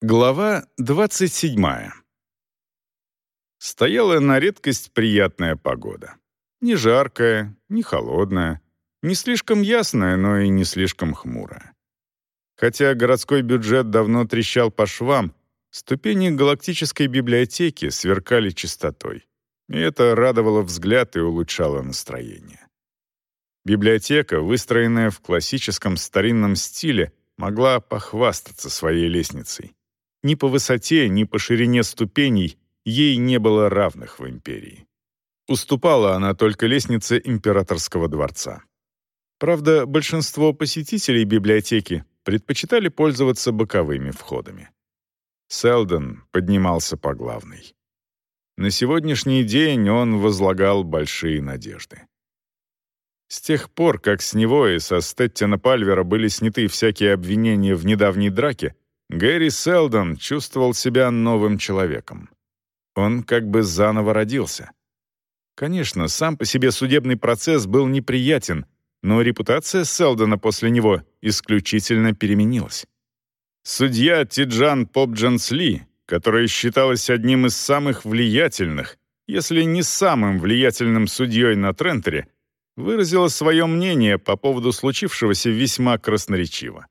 Глава 27. Стояла на редкость приятная погода. Не жаркая, не холодная, не слишком ясная, но и не слишком хмурая. Хотя городской бюджет давно трещал по швам, ступени галактической библиотеки сверкали чистотой. И это радовало взгляд и улучшало настроение. Библиотека, выстроенная в классическом старинном стиле, могла похвастаться своей лестницей. Ни по высоте, ни по ширине ступеней ей не было равных в империи. Уступала она только лестнице императорского дворца. Правда, большинство посетителей библиотеки предпочитали пользоваться боковыми входами. Селдон поднимался по главной. На сегодняшний день он возлагал большие надежды. С тех пор, как с него и со Стеттина Пальвера были сняты всякие обвинения в недавней драке, Гэри Селдон чувствовал себя новым человеком. Он как бы заново родился. Конечно, сам по себе судебный процесс был неприятен, но репутация Селдона после него исключительно переменилась. Судья Тиджан Попджанс Ли, которая считалась одним из самых влиятельных, если не самым влиятельным судьей на Трентере, выразила свое мнение по поводу случившегося весьма красноречиво.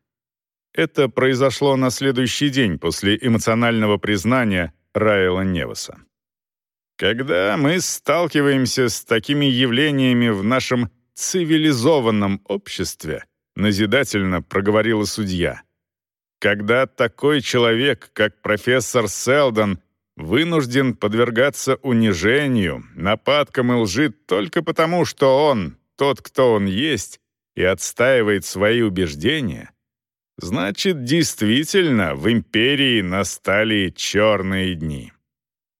Это произошло на следующий день после эмоционального признания Райла Неваса. Когда мы сталкиваемся с такими явлениями в нашем цивилизованном обществе, назидательно проговорила судья, когда такой человек, как профессор Селдон, вынужден подвергаться унижению, нападкам и лжи только потому, что он тот, кто он есть, и отстаивает свои убеждения — Значит, действительно, в империи настали черные дни.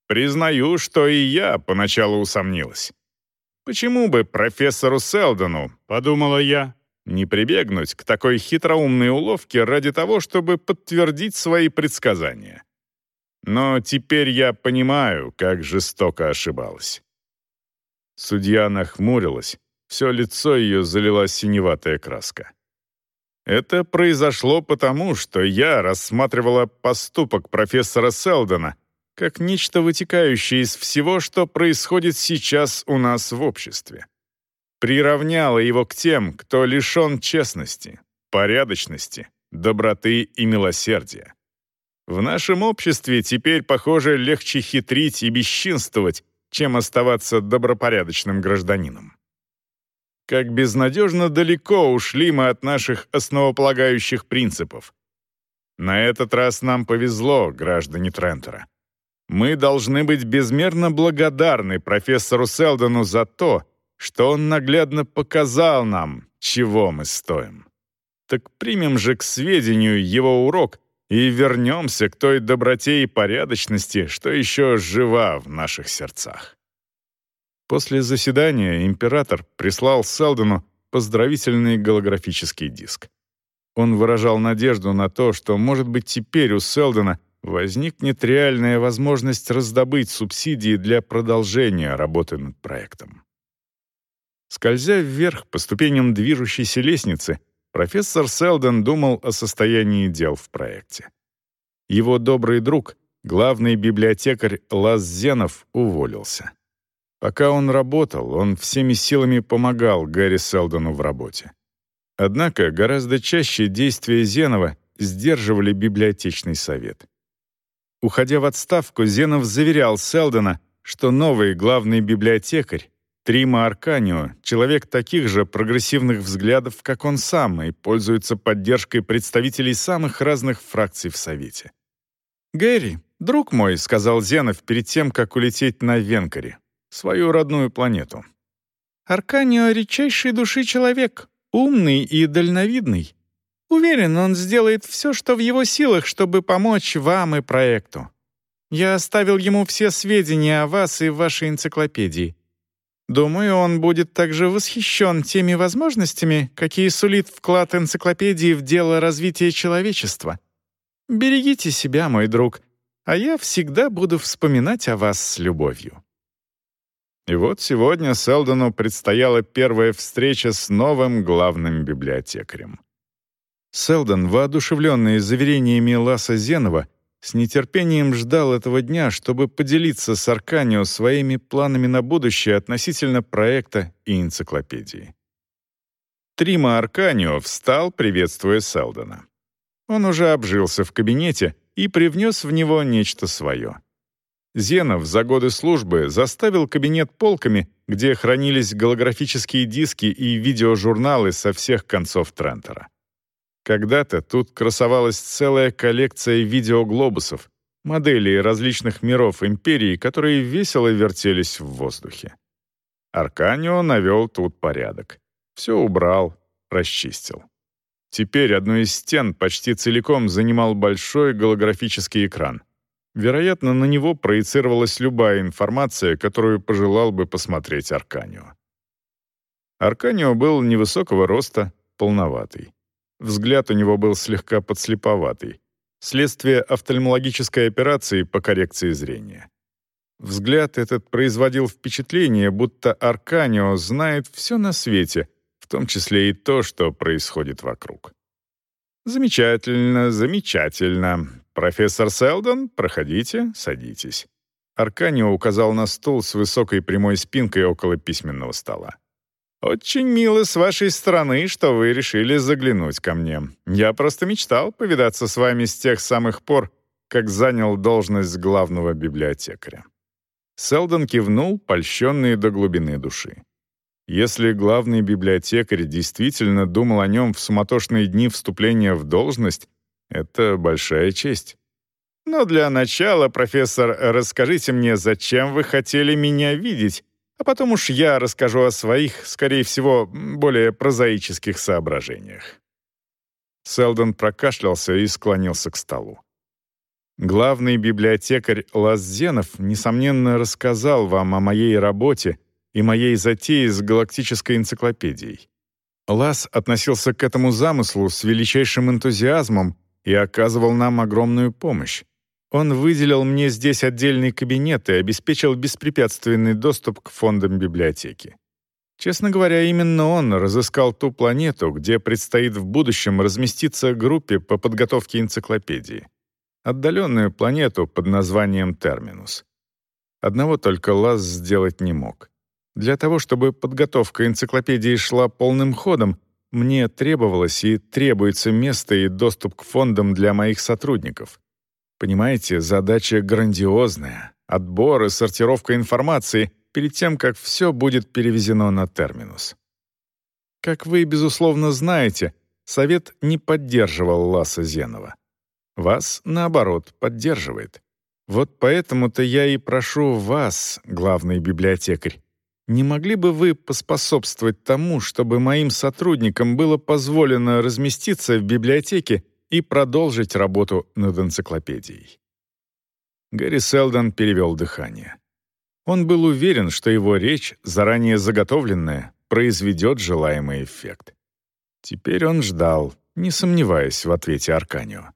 Признаю, что и я поначалу усомнилась. Почему бы профессору Селдону, подумала я, не прибегнуть к такой хитроумной уловке ради того, чтобы подтвердить свои предсказания? Но теперь я понимаю, как жестоко ошибалась. Судья нахмурилась, все лицо ее залила синеватая краска. Это произошло потому, что я рассматривала поступок профессора Селдона как нечто вытекающее из всего, что происходит сейчас у нас в обществе. Приравняла его к тем, кто лишен честности, порядочности, доброты и милосердия. В нашем обществе теперь, похоже, легче хитрить и бесчинствовать, чем оставаться добропорядочным гражданином. Как безнадежно далеко ушли мы от наших основополагающих принципов. На этот раз нам повезло, граждане Трентера. Мы должны быть безмерно благодарны профессору Селдону за то, что он наглядно показал нам, чего мы стоим. Так примем же к сведению его урок и вернемся к той доброте и порядочности, что еще жива в наших сердцах. После заседания император прислал Селдону поздравительный голографический диск. Он выражал надежду на то, что, может быть, теперь у Селдона возникнет реальная возможность раздобыть субсидии для продолжения работы над проектом. Скользя вверх по ступеням движущейся лестницы, профессор Селдон думал о состоянии дел в проекте. Его добрый друг, главный библиотекарь Лаз Зенов, уволился. Пока он работал, он всеми силами помогал Гарри Селдону в работе. Однако гораздо чаще действия Зенова сдерживали библиотечный совет. Уходя в отставку, Зенов заверял Селдона, что новый главный библиотекарь, Трима Арканио, человек таких же прогрессивных взглядов, как он сам, и пользуется поддержкой представителей самых разных фракций в Совете. «Гэри, друг мой», — сказал Зенов перед тем, как улететь на Венкаре, свою родную планету. Арканио — редчайшей души человек, умный и дальновидный. Уверен, он сделает все, что в его силах, чтобы помочь вам и проекту. Я оставил ему все сведения о вас и вашей энциклопедии. Думаю, он будет также восхищен теми возможностями, какие сулит вклад энциклопедии в дело развития человечества. Берегите себя, мой друг, а я всегда буду вспоминать о вас с любовью. И вот сегодня Селдону предстояла первая встреча с новым главным библиотекарем. Селдон, воодушевленный заверениями Ласа Зенова, с нетерпением ждал этого дня, чтобы поделиться с Арканио своими планами на будущее относительно проекта и энциклопедии. Трима Арканио встал, приветствуя Селдона. Он уже обжился в кабинете и привнес в него нечто свое. Зенов за годы службы заставил кабинет полками, где хранились голографические диски и видеожурналы со всех концов Трентера. Когда-то тут красовалась целая коллекция видеоглобусов, моделей различных миров империи, которые весело вертелись в воздухе. Арканио навел тут порядок. Все убрал, расчистил. Теперь одну из стен почти целиком занимал большой голографический экран. Вероятно, на него проецировалась любая информация, которую пожелал бы посмотреть Арканио. Арканио был невысокого роста, полноватый. Взгляд у него был слегка подслеповатый. Следствие офтальмологической операции по коррекции зрения. Взгляд этот производил впечатление, будто Арканио знает все на свете, в том числе и то, что происходит вокруг. «Замечательно, замечательно. Профессор Селдон, проходите, садитесь». Арканио указал на стул с высокой прямой спинкой около письменного стола. «Очень мило с вашей стороны, что вы решили заглянуть ко мне. Я просто мечтал повидаться с вами с тех самых пор, как занял должность главного библиотекаря». Селдон кивнул, польщенный до глубины души. Если главный библиотекарь действительно думал о нем в суматошные дни вступления в должность, это большая честь. Но для начала, профессор, расскажите мне, зачем вы хотели меня видеть а потом уж я расскажу о своих, скорее всего, более прозаических соображениях». Селдон прокашлялся и склонился к столу. Главный библиотекарь Лаззенов, несомненно, рассказал вам о моей работе и моей затее с галактической энциклопедией. Лаз относился к этому замыслу с величайшим энтузиазмом и оказывал нам огромную помощь. Он выделил мне здесь отдельный кабинет и обеспечил беспрепятственный доступ к фондам библиотеки. Честно говоря, именно он разыскал ту планету, где предстоит в будущем разместиться группе по подготовке энциклопедии. Отдаленную планету под названием Терминус. Одного только Лаз сделать не мог. Для того, чтобы подготовка энциклопедии шла полным ходом, мне требовалось и требуется место и доступ к фондам для моих сотрудников. Понимаете, задача грандиозная. Отбор и сортировка информации перед тем, как все будет перевезено на терминус. Как вы, безусловно, знаете, Совет не поддерживал Ласа Зенова. Вас, наоборот, поддерживает. Вот поэтому-то я и прошу вас, главный библиотекарь, не могли бы вы поспособствовать тому, чтобы моим сотрудникам было позволено разместиться в библиотеке и продолжить работу над энциклопедией. Гэри Селдон перевел дыхание. Он был уверен, что его речь, заранее заготовленная, произведет желаемый эффект. Теперь он ждал, не сомневаясь в ответе Арканио.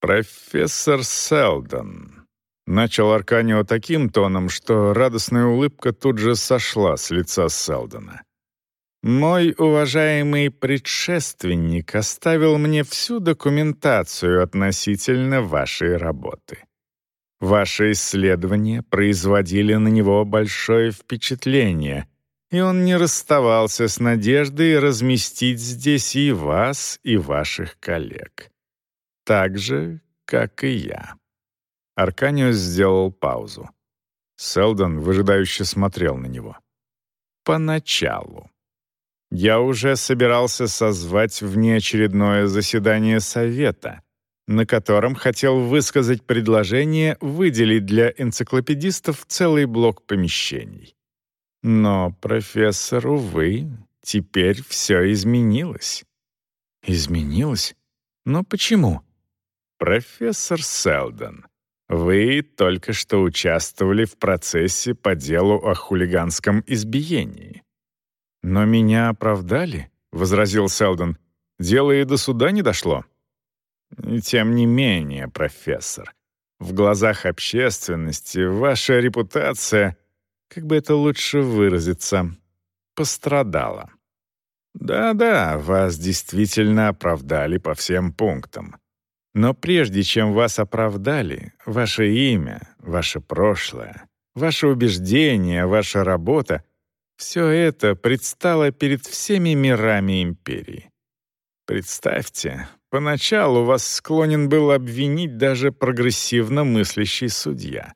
«Профессор Селдон», — начал Арканио таким тоном, что радостная улыбка тут же сошла с лица Селдона. Мой уважаемый предшественник оставил мне всю документацию относительно вашей работы. Ваши исследования производили на него большое впечатление, и он не расставался с надеждой разместить здесь и вас, и ваших коллег. Так же, как и я. Арканиус сделал паузу. Селдон выжидающе смотрел на него. Поначалу. Я уже собирался созвать внеочередное заседание Совета, на котором хотел высказать предложение выделить для энциклопедистов целый блок помещений. Но, профессор, увы, теперь все изменилось. Изменилось? Но почему? Профессор Селдон, вы только что участвовали в процессе по делу о хулиганском избиении. «Но меня оправдали», — возразил Селдон. «Дело и до суда не дошло». «Тем не менее, профессор, в глазах общественности ваша репутация, как бы это лучше выразиться, пострадала. Да-да, вас действительно оправдали по всем пунктам. Но прежде чем вас оправдали, ваше имя, ваше прошлое, ваше убеждение, ваша работа — все это предстало перед всеми мирами империи. Представьте, поначалу вас склонен был обвинить даже прогрессивно мыслящий судья.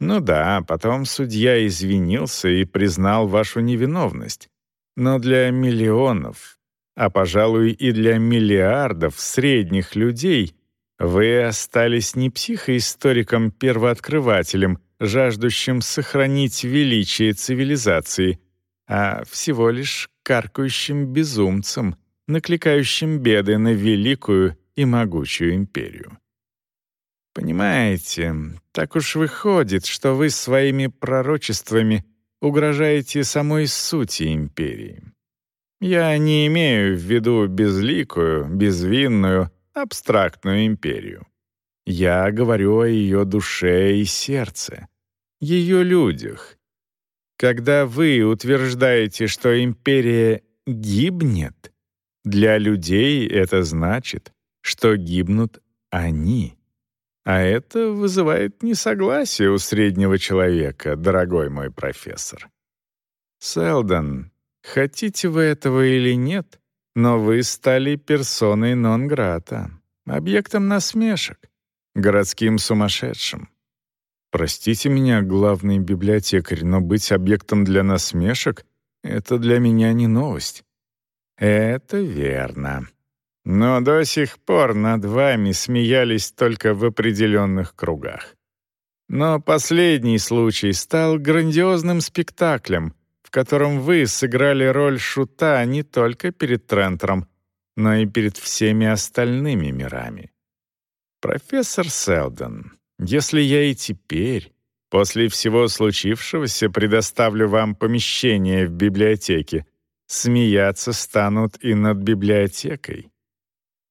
Ну да, потом судья извинился и признал вашу невиновность. Но для миллионов, а, пожалуй, и для миллиардов средних людей вы остались не психоисториком-первооткрывателем, жаждущим сохранить величие цивилизации, а всего лишь каркающим безумцем, накликающим беды на великую и могучую империю. Понимаете, так уж выходит, что вы своими пророчествами угрожаете самой сути империи. Я не имею в виду безликую, безвинную, абстрактную империю. Я говорю о ее душе и сердце, ее людях. Когда вы утверждаете, что империя гибнет, для людей это значит, что гибнут они. А это вызывает несогласие у среднего человека, дорогой мой профессор. Селдон, хотите вы этого или нет, но вы стали персоной нон-грата, объектом насмешек, городским сумасшедшим. Простите меня, главный библиотекарь, но быть объектом для насмешек — это для меня не новость. Это верно. Но до сих пор над вами смеялись только в определенных кругах. Но последний случай стал грандиозным спектаклем, в котором вы сыграли роль шута не только перед Трентером, но и перед всеми остальными мирами. Профессор Селдон, если я и теперь, после всего случившегося, предоставлю вам помещение в библиотеке, смеяться станут и над библиотекой.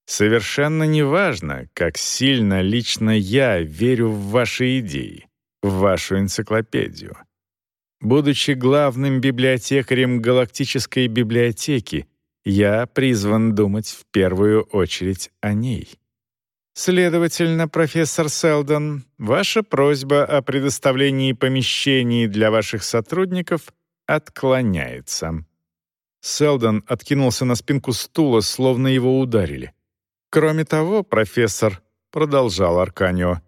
Совершенно неважно, как сильно лично я верю в ваши идеи, в вашу энциклопедию. Будучи главным библиотекарем галактической библиотеки, я призван думать в первую очередь о ней. Следовательно, профессор Селдон, ваша просьба о предоставлении помещений для ваших сотрудников отклоняется. Селдон откинулся на спинку стула, словно его ударили. «Кроме того, профессор», — продолжал Арканио,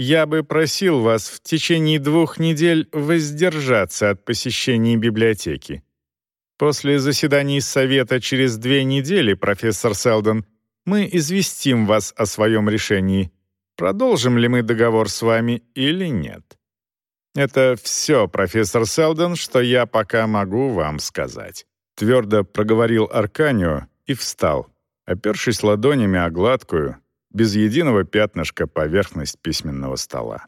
«я бы просил вас в течение двух недель воздержаться от посещения библиотеки. После заседаний Совета через две недели, профессор Селдон, мы известим вас о своем решении, продолжим ли мы договор с вами или нет. Это все, профессор Селдон, что я пока могу вам сказать», — твердо проговорил Арканио и встал, опершись ладонями о гладкую, без единого пятнышка поверхность письменного стола.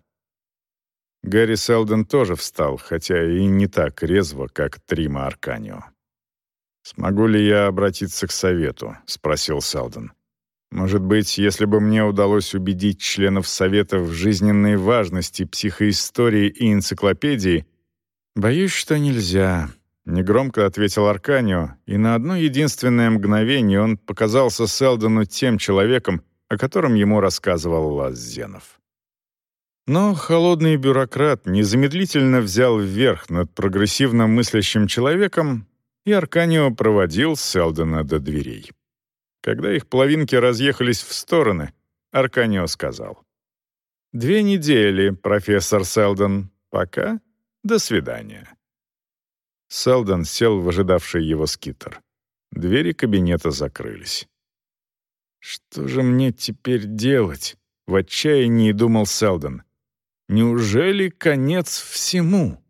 Гарри Селден тоже встал, хотя и не так резво, как Трима Арканио. «Смогу ли я обратиться к совету?» — спросил Селден. «Может быть, если бы мне удалось убедить членов совета в жизненной важности психоистории и энциклопедии...» «Боюсь, что нельзя», Негромко ответил Арканио, и на одно единственное мгновение он показался Селдону тем человеком, о котором ему рассказывал Лаззенов. Но холодный бюрократ незамедлительно взял вверх над прогрессивно мыслящим человеком, и Арканио проводил Селдона до дверей. Когда их половинки разъехались в стороны, Арканио сказал. «Две недели, профессор Селдон. Пока. До свидания». Селдон сел в ожидавший его скитер. Двери кабинета закрылись. «Что же мне теперь делать?» — в отчаянии думал Селдон. «Неужели конец всему?»